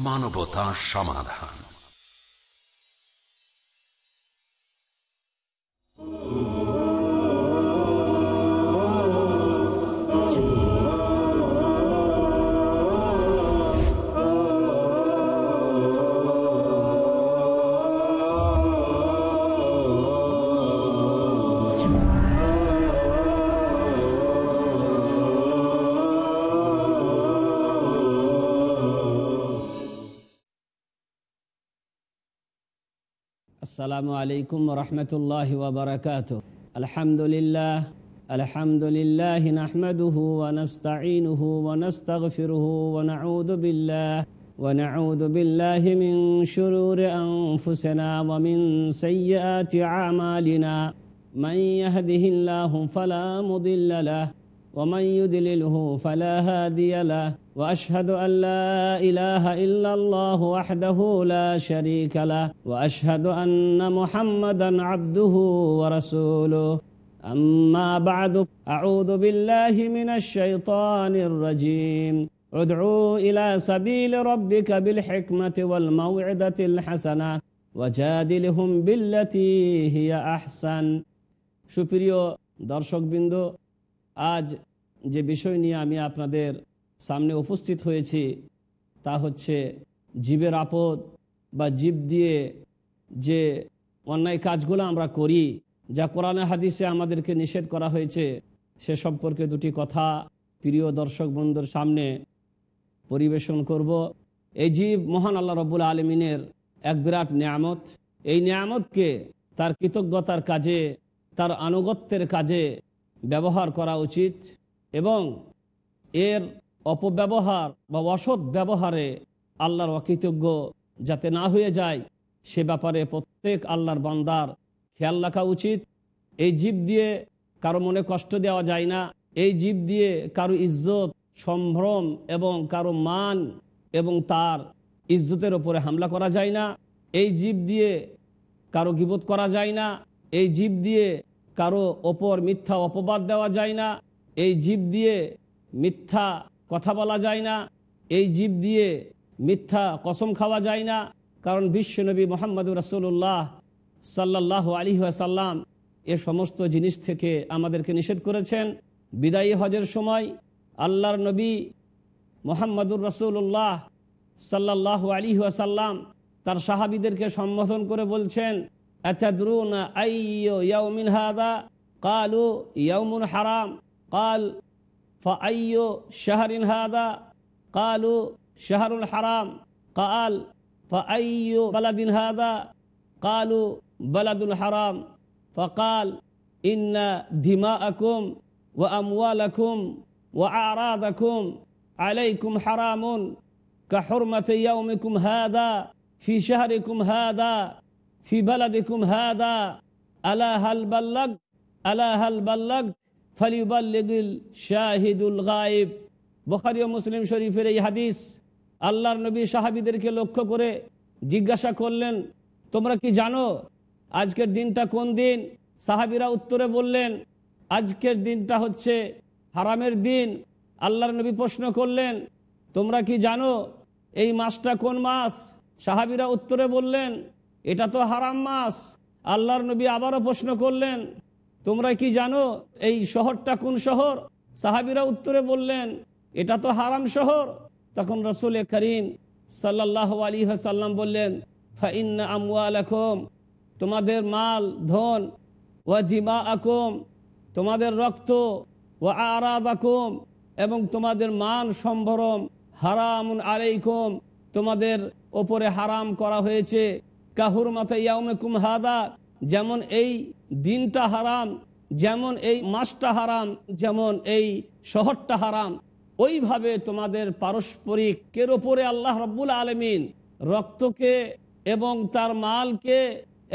মানবতা সমাধান। السلام عليكم ورحمة الله وبركاته. الحمد لله الحمد لله نحمده ونستعينه ونستغفره ونعوذ بالله ونعوذ بالله من شرور أنفسنا ومن سيئات أعمالنا. من يهده الله فلا مضل له ومن يدلله فلا هادي له. واشهد ان لا اله الا الله وحده لا شريك له واشهد ان محمدا عبده ورسوله اما بعد اعوذ بالله من الشيطان الرجيم ادعوا الى سبيل ربك بالحكمه والموعظه الحسنه وجادلهم بالتي هي احسن সুপ্রিয় দর্শকবৃন্দ আজ যে বিষয় নিয়ে আমি আপনাদের সামনে উপস্থিত হয়েছি, তা হচ্ছে জীবের আপদ বা জীব দিয়ে যে অন্যায় কাজগুলো আমরা করি, যা কোরআনে হাদিসে আমাদেরকে নিষেধ করা হয়েছে, সে সম্পর্কে দুটি কথা প্রিয় দর্শক বন্ধুর সামনে পরিবেশন করব। এই জীব মহান আল্লাহ রব্বুল আলমিনের এক বিরাট নিয়ামত। এই নিয়ামতকে তার কৃতজ্ঞতার কাজে, তার আনুগত্যের কাজে ব্যবহার করা উচিত এবং এর অপব্যবহার বা অসৎ ব্যবহারে আল্লাহর অকৃতজ্ঞ যাতে না হয়ে যায়, সে ব্যাপারে প্রত্যেক আল্লাহর বান্দার খেয়াল রাখা উচিত। এই জীব দিয়ে কারও মনে কষ্ট দেওয়া যায় না। এই জীব দিয়ে কারও ইজ্জত, সম্ভ্রম এবং কারও মান এবং তার ইজ্জতের ওপরে হামলা করা যায় না। এই জীব দিয়ে কারও গিবোধ করা যায় না। এই জীব দিয়ে কারও ওপর মিথ্যা অপবাদ দেওয়া যায় না। এই জীব দিয়ে মিথ্যা কথা বলা যায় না, এই জীব দিয়ে মিথ্যা কসম খাওয়া যায় না। কারণ বিশ্বনবী মোহাম্মদ রাসুল্লাহ সাল্লাহ আলী সাল্লাম এ সমস্ত জিনিস থেকে আমাদেরকে নিষেধ করেছেন। বিদায়ী হজের সময় আল্লাহর নবী মোহাম্মদুর রসুল্লাহ সাল্লাহ আলী সাল্লাম তার সাহাবিদেরকে সম্বোধন করে বলছেন আচ্ছা হাদা? কালু ইয়াউমুন হারাম। কাল فأي شهر هذا؟ قالوا شهر حرام قال فأي بلد هذا؟ قالوا بلد حرام فقال إن دماءكم وأموالكم وأعراضكم عليكم حرام. كحرمة يومكم هذا في شهركم هذا في بلدكم هذا. ألا هل بلغ ألا هل بلغ ফালিবাল্লিগুল শাহিদুল গায়েব। বখারি মুসলিম শরীফের এই হাদিস আল্লাহর নবী সাহাবিদেরকে লক্ষ্য করে জিজ্ঞাসা করলেন, তোমরা কি জানো আজকের দিনটা কোন দিন? সাহাবিরা উত্তরে বললেন, আজকের দিনটা হচ্ছে হারামের দিন। আল্লাহর নবী প্রশ্ন করলেন, তোমরা কি জানো এই মাসটা কোন মাস? সাহাবিরা উত্তরে বললেন, এটা তো হারাম মাস। আল্লাহর নবী আবারও প্রশ্ন করলেন তোমরা কি জানো এই শহরটা কোন শহর? সাহাবিরা উত্তরে বললেন, এটা তো হারাম শহর। তখন রসুল করিম সাল্লাহ আলী সাল্লাম বললেন, ফাইন্না আমওয়ালাকুম, তোমাদের মাল, ধন ও দিমা আকম তোমাদের রক্ত ও আরাদ আকম এবং তোমাদের মান সম্ভরম, হারামুন আলাইকুম, তোমাদের ওপরে হারাম করা হয়েছে। কাহুর মাথায় ইয়াউমেকুম হাদা, যেমন এই দিনটা হারাম, যেমন এই মাসটা হারাম, যেমন এই শহরটা হারাম, ওইভাবে তোমাদের পারস্পরিক কের ওপরে আল্লাহ রব্বুল আলমিন রক্তকে এবং তার মালকে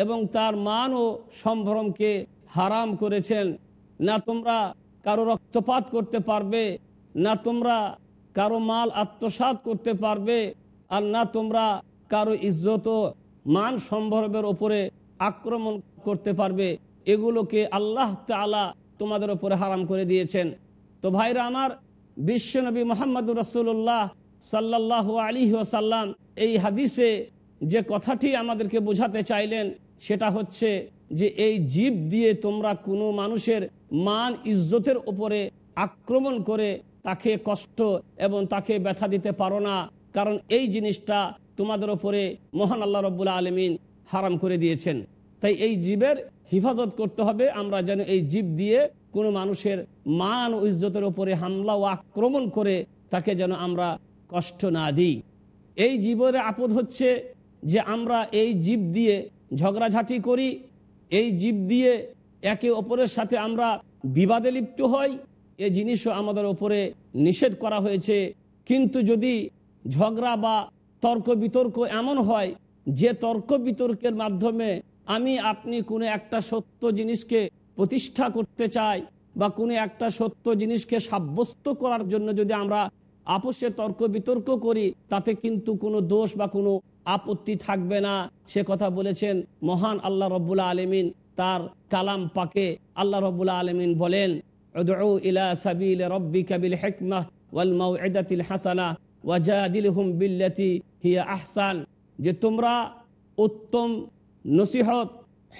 এবং তার মান ও সম্ভ্রমকে হারাম করেছেন। না তোমরা কারও রক্তপাত করতে পারবে, না তোমরা কারও মাল আত্মসাত করতে পারবে, আর না তোমরা কারও ইজ্জত মান সম্ভবের ওপরে আক্রমণ করতে পারবে। এগুলোকে আল্লাহ তালা তোমাদের ওপরে হারাম করে দিয়েছেন। তো ভাইরা আমার বিশ্বনবী মোহাম্মদ রসুল্লাহ সাল্লাহ আলী ওসাল্লাম এই হাদিসে যে কথাটি আমাদেরকে বোঝাতে চাইলেন, সেটা হচ্ছে যে এই জীব দিয়ে তোমরা কোনো মানুষের মান, ইজ্জতের ওপরে আক্রমণ করে তাকে কষ্ট এবং তাকে ব্যথা দিতে পারো না। কারণ এই জিনিসটা তোমাদের ওপরে মহান আল্লাহ রব্বুল্লা আলমিন হারাম করে দিয়েছেন। তাই এই জীবের হিফাজত করতে হবে, আমরা যেন এই জীব দিয়ে কোনো মানুষের মান ও ইজ্জতের ওপরে হামলা ও আক্রমণ করে তাকে যেন আমরা কষ্ট না দিই। এই জীবের আপদ হচ্ছে যে আমরা এই জীব দিয়ে ঝগড়াঝাটি করি, এই জীব দিয়ে একে অপরের সাথে আমরা বিবাদে লিপ্ত হই, এ জিনিসও আমাদের ওপরে নিষেধ করা হয়েছে। কিন্তু যদি ঝগড়া বা তর্ক বিতর্ক এমন হয়, যে তর্ক বিতর্কের মাধ্যমে আমি আপনি কোনো একটা সত্য জিনিসকে প্রতিষ্ঠা করতে চাই বা কোনো একটা সত্য জিনিসকে সাব্যস্ত করার জন্য যদি আমরা আপোষে তর্ক বিতর্ক করি, তাতে কিন্তু কোনো দোষ বা কোনো আপত্তি থাকবে না। সে কথা বলেছেন মহান আল্লাহ রব্বুল্লা আলমিন। তার কালাম পাকে আল্লাহ রব্বুল্লা আলমিন বলেন হাসানা ওয়াজাদিলহুম বিল্লাতি হিয়া আহসান। যে তোমরা উত্তম নসিহত,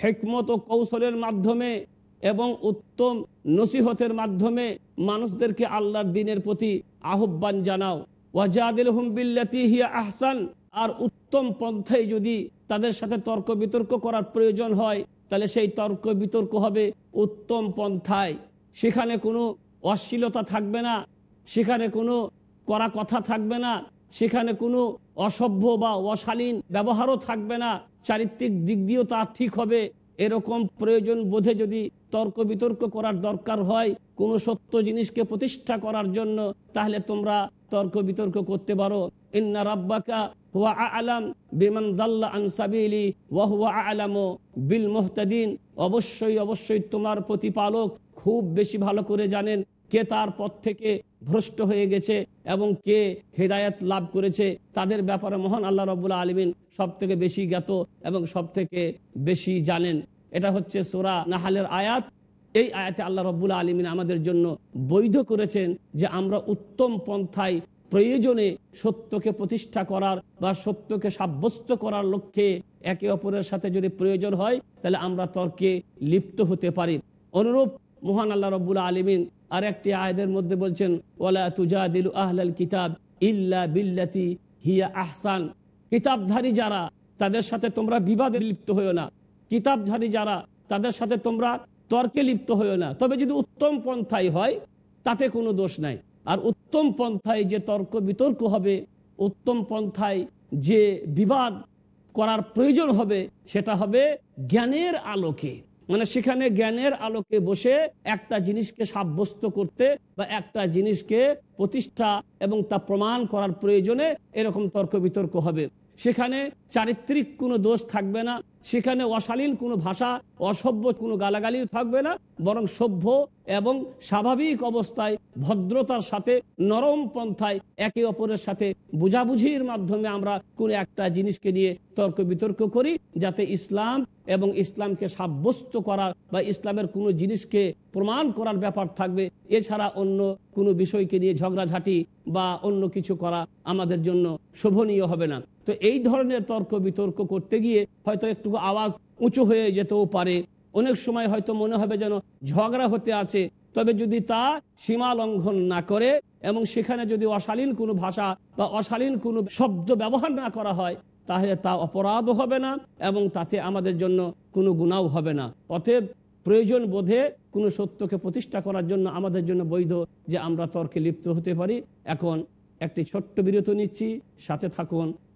হেকমত ও কৌশলের মাধ্যমে এবং উত্তম নসিহতের মাধ্যমে মানুষদেরকে আল্লাহর দিনের প্রতি আহ্বান জানাও। ওয়াজাদিল হুমবিল্লাতি হিয়া আহসান। আর উত্তম পন্থায় যদি তাদের সাথে তর্ক বিতর্ক করার প্রয়োজন হয়, তাহলে সেই তর্ক বিতর্ক হবে উত্তম পন্থায়। সেখানে কোনো অশ্লীলতা থাকবে না, সেখানে কোনো করা কথা থাকবে না, সেখানে কোনো অসভ্য বা অশালীন ব্যবহারও থাকবে না চারিত্রিক দিক দিয়েও তা ঠিক হবে। এরকম প্রয়োজন বোধে যদি তর্ক বিতর্ক করার দরকার হয়, কোনো সত্য জিনিসকে প্রতিষ্ঠা করার জন্য, তাহলে তোমরা তর্ক বিতর্ক করতে পারো। ইন্না রাব্বাকা হুয়া আলাম বিমান দাল্লা আনসাবিলি ওয়া হুয়া আলামো বিল মোহতাদিন। অবশ্যই অবশ্যই তোমার প্রতিপালক খুব বেশি ভালো করে জানেন কে তার পথ থেকে ভ্রষ্ট হয়ে গেছে এবং কে হেদায়ত লাভ করেছে, তাদের ব্যাপারে মহান আল্লাহ রবুল্লা আলমিন সব থেকে বেশি জ্ঞাত এবং সব থেকে বেশি জানেন। এটা হচ্ছে সোরা নাহালের আয়াত। এই আয়াতে আল্লাহ রব্বুল্লা আলমিন আমাদের জন্য বৈধ করেছেন যে আমরা উত্তম পন্থায় প্রয়োজনে সত্যকে প্রতিষ্ঠা করার বা সত্যকে সাব্যস্ত করার লক্ষ্যে একে অপরের সাথে যদি প্রয়োজন হয়, তাহলে আমরা তর্কে লিপ্ত হতে পারি। অনুরূপ মহান আল্লাহ রব্বুল আলমিন আর একটি আয়দের মধ্যে বলছেন ওলা তুজাদিল আহলাল কিতাব ইল্লা বিল্লাতি হিয়া আহসান। কিতাবধারী যারা, তাদের সাথে তোমরা বিবাদে লিপ্ত হইও না। কিতাবধারী যারা, তাদের সাথে তোমরা তর্কে লিপ্ত হইও না। তবে যদি উত্তম পন্থাই হয়, তাতে কোনো দোষ নাই। আর উত্তম পন্থায় যে তর্ক বিতর্ক হবে, উত্তম পন্থায় যে বিবাদ করার প্রয়োজন হবে, সেটা হবে জ্ঞানের আলোকে। মানে সেখানে জ্ঞানের আলোকে বসে একটা জিনিসকে সাব্যস্ত করতে বা একটা জিনিসকে প্রতিষ্ঠা এবং তা প্রমাণ করার প্রয়োজনে এরকম তর্ক বিতর্ক হবে। সেখানে চারিত্রিক কোনো দোষ থাকবে না, সেখানে অশালীন কোনো ভাষা, অসভ্য কোনো গালাগালিও থাকবে না, বরং সভ্য এবং স্বাভাবিক অবস্থায় ভদ্রতার সাথে, নরম পন্থায় একে অপরের সাথে বুঝাবুঝির মাধ্যমে আমরা কোনো একটা জিনিসকে নিয়ে তর্ক বিতর্ক করি, যাতে ইসলাম এবং ইসলামকে সাব্যস্ত করার বা ইসলামের কোনো জিনিসকে প্রমাণ করার ব্যাপার থাকবে। এছাড়া অন্য কোনো বিষয়কে নিয়ে ঝগড়াঝাটি বা অন্য কিছু করা আমাদের জন্য শোভনীয় হবে না। তো এই ধরনের তর্ক বিতর্ক করতে গিয়ে হয়তো একটু আওয়াজ উঁচু হয়ে যেতেও পারে। অনেক সময় হয়তো মনে হবে যেন ঝগড়া হতে আছে। তবে যদি তা সীমা লঙ্ঘন না করে এবং সেখানে যদি অশালীন কোনো ভাষা বা অশালীন কোনো শব্দ ব্যবহার না করা হয়, তাহলে তা অপরাধও হবে না এবং তাতে আমাদের জন্য কোনো গুণাও হবে না। অতএব প্রয়োজন বোধে কোনো সত্যকে প্রতিষ্ঠা করার জন্য আমাদের জন্য বৈধ যে আমরা তর্কে লিপ্ত হতে পারি। এখন একটি ছোট্ট বিরত নিচ্ছি। সাথে থাকুন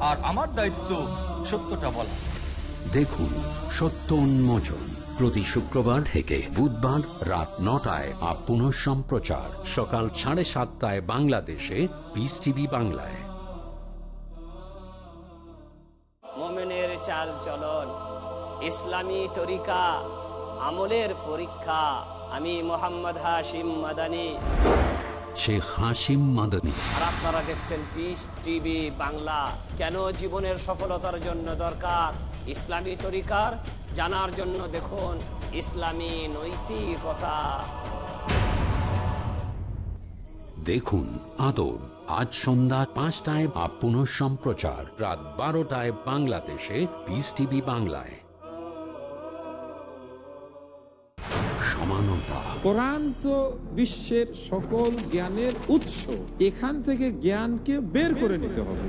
আর আমার দায়িত্ব সত্যটা বলা। দেখুন সত্য উন্মোচন প্রতি শুক্রবার থেকে বুধবার রাত নটায় আর পুনঃ সম্প্রচার। সকাল সাড়ে সাতটায় বাংলাদেশে পিস টিভি বাংলায়। মোমেনের চাল চলন ইসলামী তরিকা আমলের পরীক্ষা আমি মোহাম্মদ হাশিম মাদানী। শেখ হাসিম মাদানী। আর আপনারা দেখছেন পিস টিভি বাংলা। কেন জীবনের সফলতার জন্য দরকার? ইসলামী তরিকার জানার জন্য দেখুন ইসলামী নৈতিকতা। দেখুন আদব। আজ সন্ধ্যা পাঁচটায় বা পুনঃ সম্প্রচার রাত বারোটায় বাংলাদেশে পিস টিভি বাংলায়। কোরআন তো বিশ্বের সকল জ্ঞানের উৎস এখান থেকে জ্ঞানকে বের করে নিতে হবে।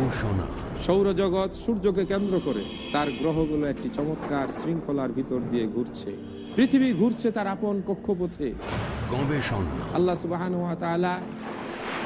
ঘোষণা। সৌরজগৎ সূর্যকে কেন্দ্র করে তার গ্রহগুলো একটি চমৎকার শৃঙ্খলার ভিতর দিয়ে ঘুরছে। পৃথিবী ঘুরছে তার আপন কক্ষপথে। গবেষণা। আল্লাহ সুবাহান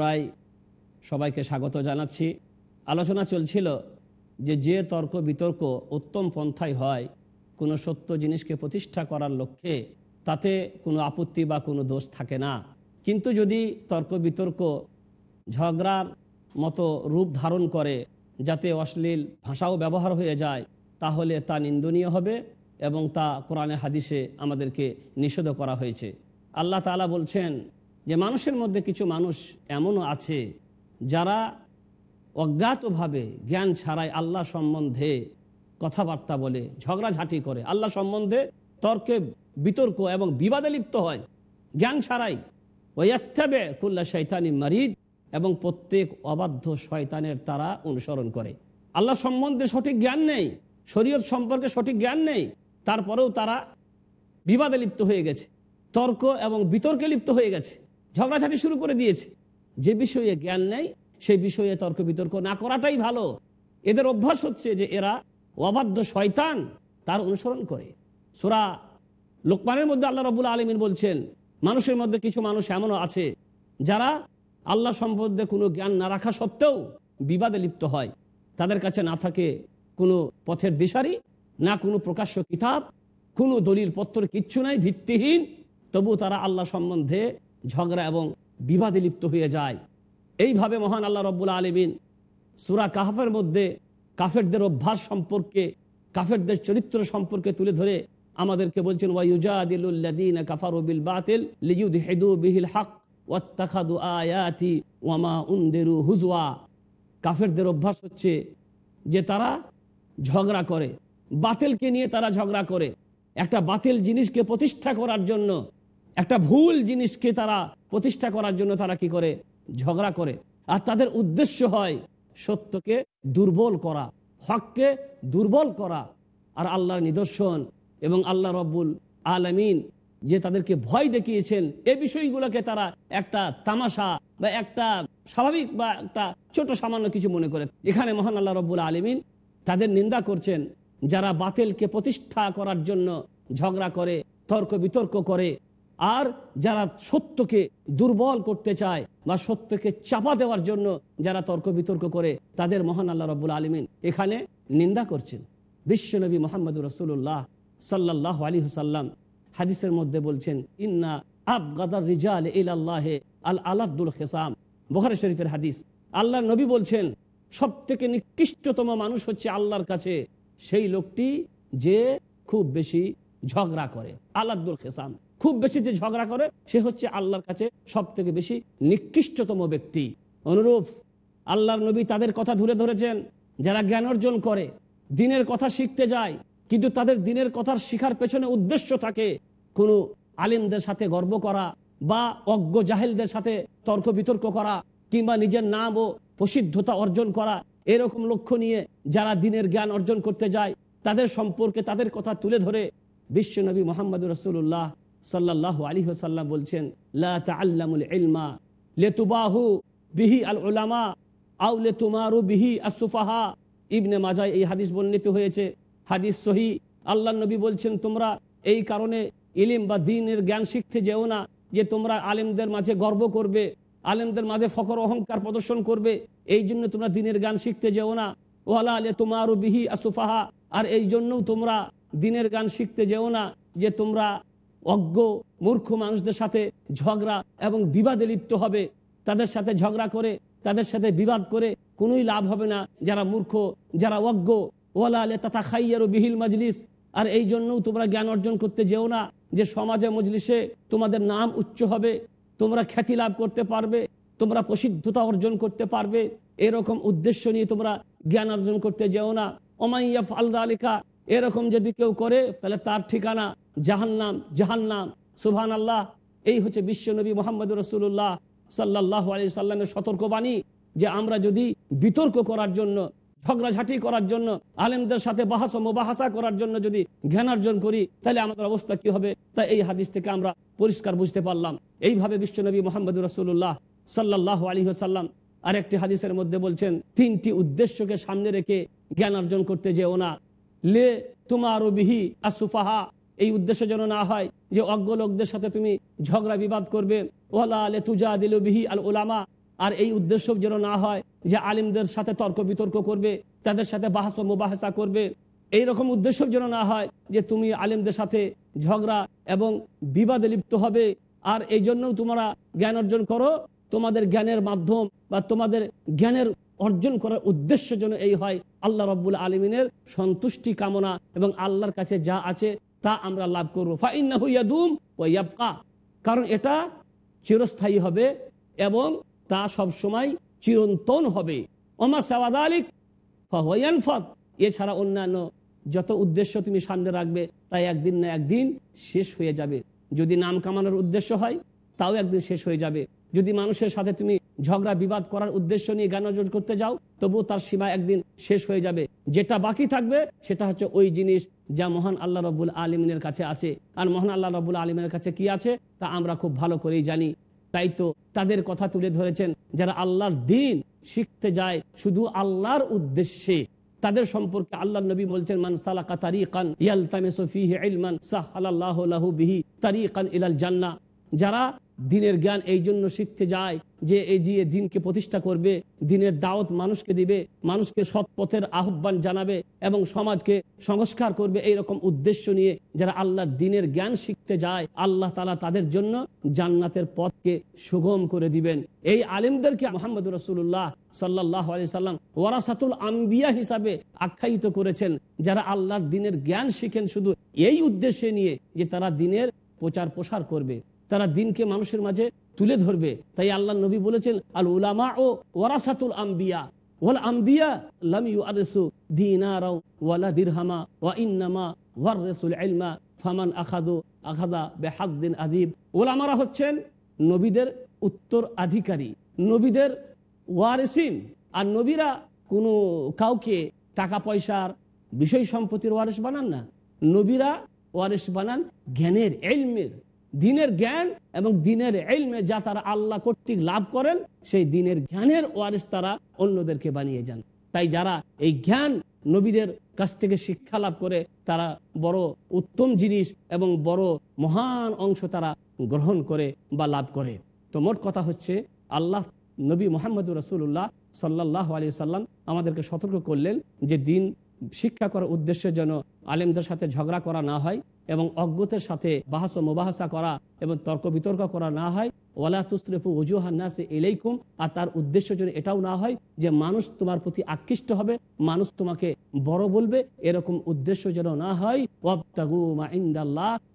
পুনরায় সবাইকে স্বাগত জানাচ্ছি। আলোচনা চলছিল যে যে তর্ক বিতর্ক উত্তম পন্থায় হয়, কোনো সত্য জিনিসকে প্রতিষ্ঠা করার লক্ষ্যে তাতে কোনো আপত্তি বা কোনো দোষ থাকে না। কিন্তু যদি তর্ক বিতর্ক ঝগড়ার মতো রূপ ধারণ করে, যাতে অশ্লীল ভাষাও ব্যবহার হয়ে যায়, তাহলে তা নিন্দনীয় হবে এবং তা কোরআনে হাদিসে আমাদেরকে নিষেধ করা হয়েছে। আল্লাহ তাআলা বলছেন যে মানুষের মধ্যে কিছু মানুষ এমনও আছে যারা অজ্ঞাতভাবে জ্ঞান ছাড়াই আল্লাহ সম্বন্ধে কথাবার্তা বলে, ঝগড়াঝাঁটি করে, আল্লাহ সম্বন্ধে তর্কে বিতর্ক এবং বিবাদে লিপ্ত হয়, জ্ঞান ছাড়াই। ওয়াত্তাবে কুল্লা শৈতানি মারিদ এবং প্রত্যেক অবাধ্য শয়তানের তারা অনুসরণ করে। আল্লাহ সম্বন্ধে সঠিক জ্ঞান নেই, শরীয়ত সম্পর্কে সঠিক জ্ঞান নেই, তারপরেও তারা বিবাদে লিপ্ত হয়ে গেছে, তর্ক এবং বিতর্কে লিপ্ত হয়ে গেছে। ঝগড়াঝাটি শুরু করে দিয়েছে। যে বিষয়ে জ্ঞান নেই, সেই বিষয়ে তর্ক বিতর্ক না করাটাই ভালো। এদের অভ্যাস হচ্ছে যে এরা অবাধ্য শয়তান তার অনুসরণ করে। সুরা লোকমানের মধ্যে আল্লাহ রবুল আলমিন বলছেন, মানুষের মধ্যে কিছু মানুষ এমনও আছে যারা আল্লাহ সম্বন্ধে কোনো জ্ঞান না রাখা সত্ত্বেও বিবাদে লিপ্ত হয়। তাদের কাছে না থাকে কোনো পথের দিশারি, না কোনো প্রকাশ্য কিতাব, কোনো দলিল পত্র কিচ্ছু নাই, ভিত্তিহীন। তবু তারা আল্লাহ সম্বন্ধে ঝগড়া এবং বিবাদে লিপ্ত হয়ে যায়। এইভাবে মহান আল্লাহ রব্বুল আলমিন সুরা কাহাফের মধ্যে কাফেরদের অভ্যাস সম্পর্কে, কাফেরদের চরিত্র সম্পর্কে তুলে ধরে আমাদেরকে বলছেন বাতিল বিহিল আয়াতি ওয়ামা হুজওয়া। কাফেরদের অভ্যাস হচ্ছে যে তারা ঝগড়া করে, বাতিলকে নিয়ে তারা ঝগড়া করে। একটা বাতিল জিনিসকে প্রতিষ্ঠা করার জন্য একটা ভুল জিনিসকে তারা প্রতিষ্ঠা করার জন্য তারা কি করে? ঝগড়া করে। আর তাদের উদ্দেশ্য হয় সত্যকে দুর্বল করা, হককে দুর্বল করা। আর আল্লাহর নিদর্শন এবং আল্লাহ রব্বুল আলমিন যে তাদেরকে ভয় দেখিয়েছেন, এ বিষয়গুলোকে তারা একটা তামাশা বা একটা স্বাভাবিক বা একটা ছোট সামান্য কিছু মনে করে। এখানে মহান আল্লাহ রব্বুল আলমিন তাদের নিন্দা করছেন, যারা বাতিলকে প্রতিষ্ঠা করার জন্য ঝগড়া করে, তর্ক বিতর্ক করে আর যারা সত্যকে দুর্বল করতে চায় বা সত্যকে চাপা দেওয়ার জন্য যারা তর্ক বিতর্ক করে, তাদের মহান আল্লাহ রব্বুল আলমিন এখানে নিন্দা করছেন। বিশ্বনবী মোহাম্মদ রসুল্লাহ সাল্লাহ আলী হুসাল্লাম হাদিসের মধ্যে বলছেন, ইন্না আব গাদার রিজাল ইলাল্লাহে আল আলাদুল হেসাম বখারে শরীফের হাদিস। আল্লাহ নবী বলছেন সব থেকে নিকৃষ্টতম মানুষ হচ্ছে আল্লাহর কাছে। সেই লোকটি যে খুব বেশি ঝগড়া করে। আলাদুল খেসাম। খুব বেশি যে ঝগড়া করে, সে হচ্ছে আল্লাহর কাছে সব থেকে বেশি নিকৃষ্টতম ব্যক্তি। অনুরূপ, আল্লাহর নবী তাদের কথা ধরে ধরেছেন, যারা জ্ঞান অর্জন করে, দিনের কথা শিখতে যায়, কিন্তু তাদের দিনের কথার শিখার পেছনে উদ্দেশ্য থাকে কোনো আলিমদের সাথে গর্ব করা বা অজ্ঞ জাহেলদের সাথে তর্ক বিতর্ক করা কিংবা নিজের নাম ও প্রসিদ্ধতা অর্জন করা, এরকম লক্ষ্য নিয়ে যারা দিনের জ্ঞান অর্জন করতে যায়, তাদের সম্পর্কে তাদের কথা তুলে ধরে বিশ্বনবী মোহাম্মদ রসুল্লাহ সাল্লাহ আলী সাল্লাম বলছেন, লা তাআল্লামুল ইলমা লেতুবাহু বিহি আল উলামা আউ লেতুমারু বিহি আসুফাহা ইবনে মাজায় এই হাদিস বর্ণিত হয়েছে। হাদিস সহি। আল্লাহ নবী বলছেন, তোমরা এই কারণে ইলিম বা দিনের জ্ঞান শিখতে যেও না যে তোমরা আলেমদের মাঝে গর্ব করবে, আলেমদের মাঝে ফখর অহংকার প্রদর্শন করবে। এই জন্য তোমরা দিনের জ্ঞান শিখতে যেও না। ওয়ালা আলে তোমারও বিহি আসুফাহা আর এই জন্যও তোমরা দিনের গান শিখতে যেও না যে তোমরা অজ্ঞ, মূর্খ মানুষদের সাথে ঝগড়া এবং বিবাদে লিপ্ত হবে। তাদের সাথে ঝগড়া করে, তাদের সাথে বিবাদ করে কোনোই লাভ হবে না। যারা মূর্খ, যারা অজ্ঞ, ওয়ালা আলে তথা খাইয়ারও বিহিল মাজলিস। আর এই জন্যও তোমরা জ্ঞান অর্জন করতে যেও না যে সমাজে, মজলিসে তোমাদের নাম উচ্চ হবে। তোমরা খ্যাতি লাভ করতে পারবে, তোমরা প্রসিদ্ধতা অর্জন করতে পারবে। এরকম উদ্দেশ্য নিয়ে তোমরা জ্ঞান অর্জন করতে যেও না। ওমাইয়া ফালদা আলিকা এরকম যদি কেউ করে, তাহলে তার ঠিকানা জাহান্নাম জাহান্নাম। সুবহান আল্লাহ এই হচ্ছে বিশ্বনবী মোহাম্মদ রসুল্লাহ সাল্লাহ আলি সাল্লামের সতর্কবাণী যে আমরা যদি বিতর্ক করার জন্য, ঝগড়াঝাটি করার জন্য, আলেমদের সাথে বাহাস মোবাহাসা করার জন্য যদি জ্ঞানার্জন করি, তাহলে আমাদের অবস্থা কি হবে? তা এই হাদিস থেকে আমরা পরিষ্কার বুঝতে পারলাম। এইভাবে বিশ্বনবী মোহাম্মদ রসুল্লাহ সাল্লাহ আলী সাল্লাম আর একটি হাদিসের মধ্যে বলছেন, তিনটি উদ্দেশ্যকে সামনে রেখে জ্ঞান অর্জন করতে যেও না। লে তোমার বিহি আসুফাহা এই উদ্দেশ্য যেন না হয় যে অজ্ঞ লোকদের সাথে তুমি ঝগড়া বিবাদ করবে। ওলা আলে তুজা দিল বিহি আল ওলামা আর এই উদ্দেশ্য যেন না হয় যে আলিমদের সাথে তর্ক বিতর্ক করবে, তাদের সাথে বাহাস মোবাহাসা করবে। এই রকম উদ্দেশ্য যেন না হয় যে তুমি আলিমদের সাথে ঝগড়া এবং বিবাদে লিপ্ত হবে। আর এই জন্যও তোমরা জ্ঞান অর্জন করো। তোমাদের জ্ঞানের মাধ্যম বা তোমাদের জ্ঞানের অর্জন করার উদ্দেশ্য যেন এই হয়। আল্লাহ রব্বুল আলমিনের সন্তুষ্টি কামনা এবং আল্লাহর কাছে যা আছে তা আমরা লাভ করব। ফাইন্না ও ইয়াবকা। কারণ এটা চিরস্থায়ী হবে এবং তা সব সময় চিরন্তন হবে। ওমা সাওয়াদ আলিক ফাহয়ানফদ এছাড়া অন্যান্য যত উদ্দেশ্য তুমি সামনে রাখবে, তাই একদিন না একদিন শেষ হয়ে যাবে। যদি নাম কামানোর উদ্দেশ্য হয়, তাও একদিন শেষ হয়ে যাবে। যদি মানুষের সাথে তুমি ঝগড়া, বিবাদ করার উদ্দেশ্য নিয়ে জ্ঞান অর্জন করতে যাও, তবুও তার সীমা একদিন শেষ হয়ে যাবে। যেটা বাকি থাকবে, সেটা হচ্ছে ওই জিনিস যা মহান আল্লাহ রব্বুল আলমিনের কাছে আছে। আর মহান আল্লাহ রব্বুল আলমিনের কাছে কি আছে? তা আমরা খুব ভালো করেই জানি। তাই তো তাদের কথা তুলে ধরেছেন যারা আল্লাহর দিন শিখতে যায় শুধু আল্লাহর উদ্দেশ্যে। তাদের সম্পর্কে আল্লাহ নবী বলছেন, মান ইলাল জান্নাহ। যারা দিনের জ্ঞান এই জন্য শিখতে যায় যে এই যে দিনকে প্রতিষ্ঠা করবে, দিনের দাওয়াত মানুষকে দিবে, মানুষকে সৎ পথের আহ্বান জানাবে এবং সমাজকে সংস্কার করবে এই রকম উদ্দেশ্য নিয়ে যারা আল্লাহর দিনের জ্ঞান শিখতে যায়, আল্লাহ তালা তাদের জন্য জান্নাতের পথকে সুগম করে দিবেন। এই আলিমদেরকে মোহাম্মদ রসুল্লাহ সাল্লাহ আলি সাল্লাম ওয়ারাসাতুল আম্বিয়া হিসাবে আখ্যায়িত করেছেন। যারা আল্লাহর দিনের জ্ঞান শিখেন শুধু এই উদ্দেশ্যে নিয়ে যে তারা দিনের প্রচার প্রসার করবে। তারা দিনকে মানুষের মাঝে তুলে ধরবে। তাই আল্লাহ নবী বলেছেন, আল উলামা ও ওয়ারাসাতুল আম্বিয়া, ওয়াল আম্বিয়া লাম ইউআরিসু দিনারাও ওয়ালা দিরহামা, ওয়া ইন্নামা ওয়াররাসুল ইলমা, ফামান আখাদু আখাদা বেহাদ্দিন আদিব ওলামারা হচ্ছেন নবীদের উত্তর আধিকারী, নবীদের ওয়ারিসিন। আর নবীরা কোনো কাউকে টাকা পয়সার বিষয় সম্পত্তির ওয়ারিস বানান না। নবীরা ওয়ারিস বানান জ্ঞানের এলমের দিনের জ্ঞান এবং দিনের এলমে যা তারা আল্লাহ কর্তৃক লাভ করেন, সেই দিনের জ্ঞানের ওয়ারিস তারা অন্যদেরকে বানিয়ে যান। তাই যারা এই জ্ঞান নবীদের কাছ থেকে শিক্ষা লাভ করে, তারা বড় উত্তম জিনিস এবং বড় মহান অংশ তারা গ্রহণ করে বা লাভ করে। তো মোট কথা হচ্ছে, আল্লাহ নবী মোহাম্মদ রসুল্লাহ সাল্লাহ আলী সাল্লাম আমাদেরকে সতর্ক করলেন যে দিন শিক্ষা করার উদ্দেশ্যে যেন আলেমদের সাথে ঝগড়া করা না হয়। এবং অজ্ঞতের সাথে বাহাস মোবাহাসা করা এবং তর্ক বিতর্ক করা না হয়। ওয়ালা তুসরেফু ওজুহান্নাসে এলেইকুম আর তার উদ্দেশ্য যেন এটাও না হয় যে মানুষ তোমার প্রতি আকৃষ্ট হবে, মানুষ তোমাকে বড় বলবে, এরকম উদ্দেশ্য যেন না হয়, ওয়াবতাগু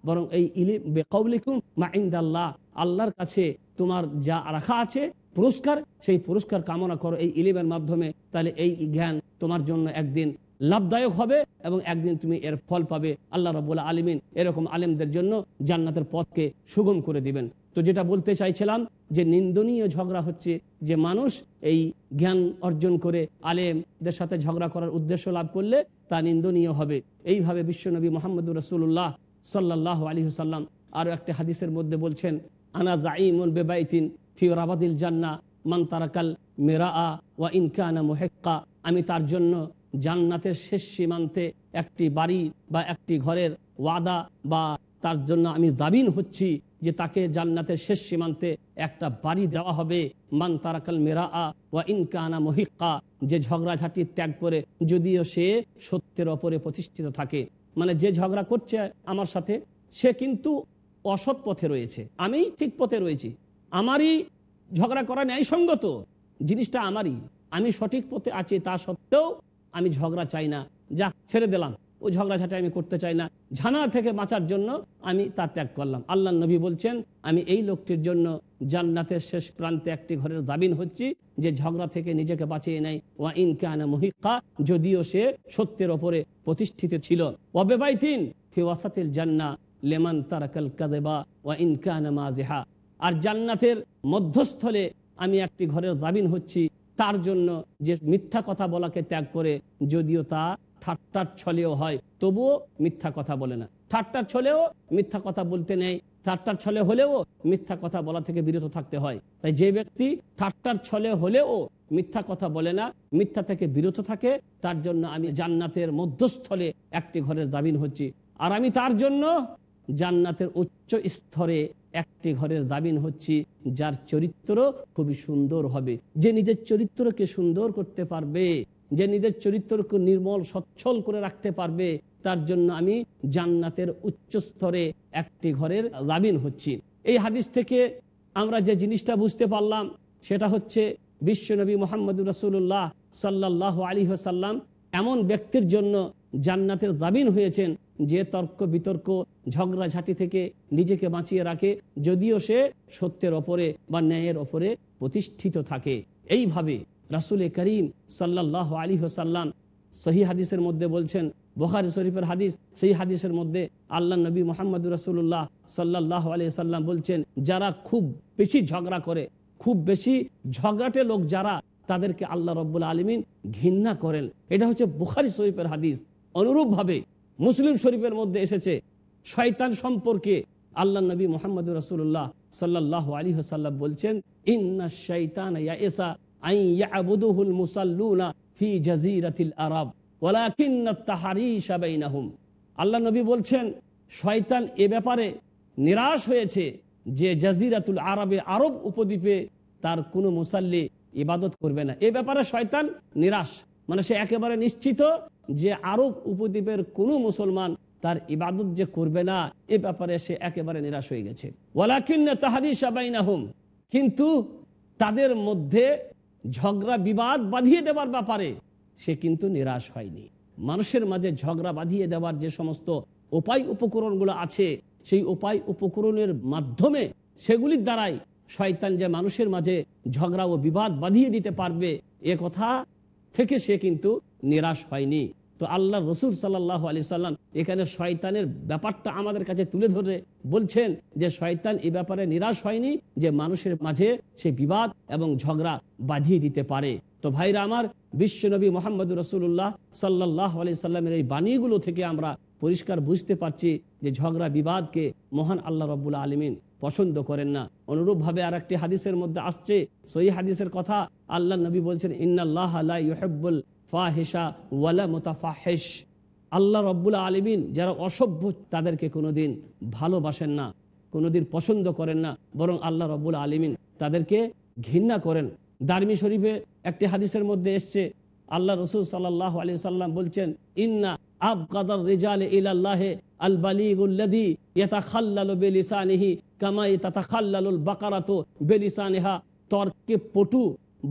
বরং এই ইলি বেকৌলিকুম মা ইন্দাল্লাহ আল্লাহর কাছে তোমার যা রাখা আছে, পুরস্কার, সেই পুরস্কার কামনা করো এই ইলিমের মাধ্যমে। তাহলে এই জ্ঞান তোমার জন্য একদিন লাভদায়ক হবে এবং একদিন তুমি এর ফল পাবে। আল্লাহ রবুল্লা আলমিন এরকম আলেমদের জন্য জান্নাতের পথকে সুগম করে দিবেন। তো যেটা বলতে চাইছিলাম যে নিন্দনীয় ঝগড়া হচ্ছে যে মানুষ এই জ্ঞান অর্জন করে আলেমদের সাথে ঝগড়া করার উদ্দেশ্য লাভ করলে তা নিন্দনীয় হবে। এইভাবে বিশ্বনবী মোহাম্মদ রসুল্লাহ সাল্লাহ আলী সাল্লাম আরও একটা হাদিসের মধ্যে বলছেন, আনা জাইমুন বেবাইতিন ফি রাবাদিল জান্না মান তারাকাল মেরা ওয়া ইনকানা মোহেক্কা। আমি তার জন্য জান্নাতের শেষ সীমান্তে একটি বাড়ি বা একটি ঘরের ওয়াদা বা তার জন্য আমি দাবিন হচ্ছি যে তাকে জান্নাতের শেষ সীমান্তে একটা বাড়ি দেওয়া হবে। মান তারাকাল মেরা আ ওয়া ইনকানা মহিকা যে ঝগড়াঝাটি ত্যাগ করে যদিও সে সত্যের ওপরে প্রতিষ্ঠিত থাকে। মানে যে ঝগড়া করছে আমার সাথে, সে কিন্তু অসৎ পথে রয়েছে। আমি ঠিক পথে রয়েছি। আমারই ঝগড়া করা ন্যায়সঙ্গত। জিনিসটা আমারই। আমি সঠিক পথে আছি তা সত্ত্বেও আমি ঝগড়া চাই না, যা ছেড়ে দিলাম, ওই ঝগড়াঝাটি আমি করতে চাই না। ঝামেলা থেকে বাঁচার জন্য আমি তা ত্যাগ করলাম। আল্লাহ নবী বলছেন, আমি এই লোকটির জন্য জান্নাতের শেষ প্রান্তে একটি ঘরের দাবিন হচ্ছি, যে ঝগড়া থেকে নিজেকে বাঁচিয়ে নেয়। ওয়া ইনকানা মহিকা যদিও সে সত্যের ওপরে প্রতিষ্ঠিত ছিল। অবেবাইতিন ফি ওয়াসাতিল জান্না লেমান তারাকাল কাদেবা ওয়া ইনকানা মাজেহা আর জান্নাতের মধ্যস্থলে আমি একটি ঘরের দাবিন হচ্ছি তার জন্য যে মিথ্যা কথা বলাকে ত্যাগ করে যদিও তা ঠাট্টার ছলেও হয়, তবুও মিথ্যা কথা বলে না। ঠাট্টার ছলেও মিথ্যা কথা বলতে নেই, ঠাট্টার ছলে হলেও মিথ্যা কথা বলা থেকে বিরত থাকতে হয়। তাই যে ব্যক্তি ঠাট্টার ছলে হলেও মিথ্যা কথা বলে না, মিথ্যা থেকে বিরত থাকে, তার জন্য আমি জান্নাতের মধ্যস্থলে একটি ঘরের দাবিন হচ্ছি। আর আমি তার জন্য জান্নাতের উচ্চ স্তরে একটি ঘরের দাবিন হচ্ছি, যার চরিত্র খুবই সুন্দর হবে। যে নিজের চরিত্রকে সুন্দর করতে পারবে, যে নিজের চরিত্রকে নির্মল, সচ্ছল করে রাখতে পারবে, তার জন্য আমি জান্নাতের উচ্চ স্তরে একটি ঘরের দাবিন হচ্ছি। এই হাদিস থেকে আমরা যে জিনিসটা বুঝতে পারলাম, সেটা হচ্ছে বিশ্বনবী মোহাম্মদ রসুল্লাহ সাল্লাহ আলী সাল্লাম এমন ব্যক্তির জন্য জান্নাতের জামিন হয়েছেন যে তর্ক বিতর্ক, ঝগড়াঝাটি থেকে নিজেকে বাঁচিয়ে রাখে, যদিও সে সত্যের ওপরে বা ন্যায়ের ওপরে প্রতিষ্ঠিত থাকে। এইভাবে রাসুল করিম সাল্লাহ আলী সাল্লাম সহি হাদিসের মধ্যে বলছেন, বখারি শরীফের হাদিস, সেই হাদিসের মধ্যে আল্লাহ নবী মোহাম্মদ রসুল্লাহ সাল্লাহ আলী সাল্লাম বলছেন, যারা খুব বেশি ঝগড়া করে, খুব বেশি ঝগড়াটে লোক যারা, তাদেরকে আল্লাহ রব্বুল আলমিন ঘৃণা করেন। এটা হচ্ছে বুখারি শরীফের হাদিস। অনুরূপভাবে মুসলিম শরীফের মধ্যে এসেছে, শয়তান সম্পর্কে আল্লাহ নবী মোহাম্মদ রসুল্লাহ সাল্লাহ আলী হাসাল্লাম বলছেন, ইন্না শৈতান নবী বলছেন, শয়তান এ ব্যাপারে নিরাশ হয়েছে যে জাজিরাতুল আরবে আরব উপদ্বীপে তার কোনো মুসাল্লি ইবাদত করবে না। এ ব্যাপারে শয়তান নিরাশ মানে সে একেবারে নিশ্চিত যে আরব উপদ্বীপের কোনো মুসলমান তার ইবাদত যে করবে না, এ ব্যাপারে সে একেবারে নিরাশ হয়ে গেছে। কিন্তু তাদের মধ্যে ঝগড়া, বিবাদ বাঁধিয়ে দেওয়ার ব্যাপারে সে কিন্তু নিরাশ হয়নি। মানুষের মাঝে ঝগড়া বাঁধিয়ে দেওয়ার যে সমস্ত উপায় উপকরণগুলো আছে, সেই উপায় উপকরণের মাধ্যমে সেগুলির দ্বারাই শয়তান যে মানুষের মাঝে ঝগড়া ও বিবাদ বাঁধিয়ে দিতে পারবে, এ কথা থেকে সে কিন্তু নিরাশ হয়নি। তো আল্লাহ রসুল সাল্লাহ আলি সাল্লাম এখানে শয়তানের ব্যাপারটা আমাদের কাছে তুলে ধরে বলছেন যে শয়তান এ ব্যাপারে নিরাশ হয়নি যে মানুষের মাঝে সে বিবাদ এবং ঝগড়া বাঁধিয়ে দিতে পারে। তো ভাইরা আমার বিশ্বনবী মোহাম্মদ রসুল্লাহ সাল্লাহ আলি সাল্লামের এই বাণীগুলো থেকে আমরা পরিষ্কার বুঝতে পারছি যে ঝগড়া বিবাদকে মহান আল্লাহ রব্বুল আলমিন পছন্দ করেন না। অনুরূপভাবে আর একটি হাদিসের মধ্যে আসছে সই হাদিসের কথা আল্লাহ নবী বলছেন, ইন্নাল্লাহ ইউহেব্বুল ফাহেসা ওয়ালা মোতাফাহেস আল্লাহ রব্বুল আলমিন যারা অসভ্য, তাদেরকে কোনোদিন ভালোবাসেন না, কোনোদিন পছন্দ করেন না, বরং আল্লাহ রব্বুল আলমিন তাদেরকে ঘৃণা করেন। দারমি শরীফে একটি হাদিসের মধ্যে এসছে, আল্লাহ রসুল সাল্লাহ আলী সাল্লাম বলছেন, ইন্না আব কাদার রেজাল ইলাল্লাহে আল বালিগুল্লাদি ইয়াতাখাল্লালু বিলিসানিহি কামা ইয়াতাখাল্লালুল বাকারাতু বিলিসানিহা। তর্কে পটু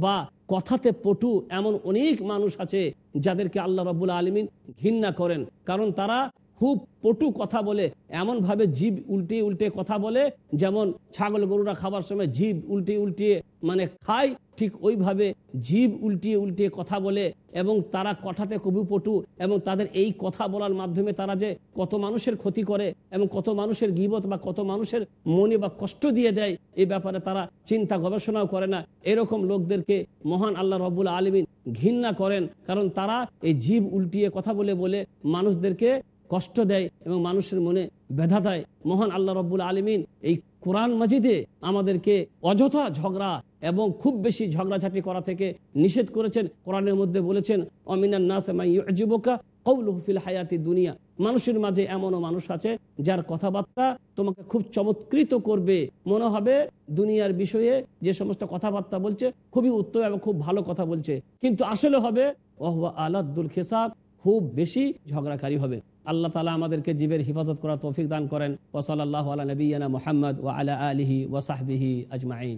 বা কথাতে পটু এমন অনেক মানুষ আছে যাদেরকে আল্লাহ রবুল আলমিন ঘৃণা করেন। কারণ তারা খুব পটু কথা বলে এমন ভাবে জীব উল্টে উল্টে কথা বলে, যেমন ছাগল গরুরা খাবার সময় জীব উল্টে উল্টিয়ে মানে খায়, ঠিক ওইভাবে জীব উল্টিয়ে উল্টিয়ে কথা বলে এবং তারা কথাতে কবু পটু এবং তাদের এই কথা বলার মাধ্যমে তারা যে কত মানুষের ক্ষতি করে এবং কত মানুষের গিবত বা কত মানুষের মনে বা কষ্ট দিয়ে দেয়, এই ব্যাপারে তারা চিন্তা গবেষণাও করে না। এরকম লোকদেরকে মহান আল্লাহ রব্বুল আলমিন ঘৃণা করেন, কারণ তারা এই জীব উল্টিয়ে কথা বলে বলে মানুষদেরকে কষ্ট দেয় এবং মানুষের মনে ব্যথা দেয়। মহান আল্লাহ রব্বুল আলমিন এই কোরআন মাজিদে আমাদেরকে অযথা ঝগড়া এবং খুব বেশি ঝগড়াঝাটি করা থেকে নিষেধ করেছেন। কোরআনের মধ্যে বলেছেন, অমিনান নাসিবোকা কৌলহফিল হায়াতি দুনিয়া। মানুষের মাঝে এমনও মানুষ আছে যার কথাবার্তা তোমাকে খুব চমৎকৃত করবে। মনে হবে দুনিয়ার বিষয়ে যে সমস্ত কথাবার্তা বলছে, খুবই উত্তম এবং খুব ভালো কথা বলছে। কিন্তু আসলে হবে ওহবা আলাদুল খেসাব। খুব বেশি ঝগড়াকারী হবে। আল্লাহ তালা আমাদেরকে জীবের হিফাজত করার তৌফিক দান করেন। ওসলাল্লাহ আলা নবীনা মোহাম্মদ ও আলা আলহি ওসাহবিহি আজমাইন।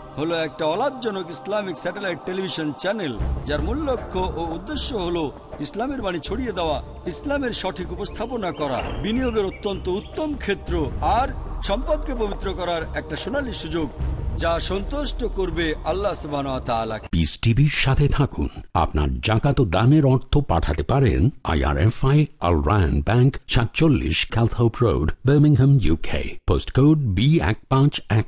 হলো একটা অলাভজনক ইসলামিক স্যাটেলাইট টেলিভিশন চ্যানেল, যার মূল লক্ষ্য ও উদ্দেশ্য হলো ইসলামের বাণী ছড়িয়ে দেওয়া, ইসলামের সঠিক উপস্থাপনা করা। বিনিয়োগের অত্যন্ত উত্তম ক্ষেত্র আর সম্পদকে পবিত্র করার একটা সোনালী সুযোগ, যা সন্তুষ্ট করবে আল্লাহ পিস টিভির সাথে থাকুন। আপনার জাকাত দানের অর্থ পাঠাতে পারেন আইআরএফআই আল রায়ন ব্যাংক সাতচল্লিশ Calthorpe road Birmingham UK post code B এক পাঁচ এক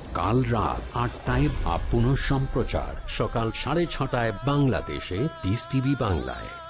কাল রাত আটটায় বা পুনঃ সম্প্রচার সকাল সাড়ে ছটায় বাংলাদেশে পিস টিভি বাংলায়।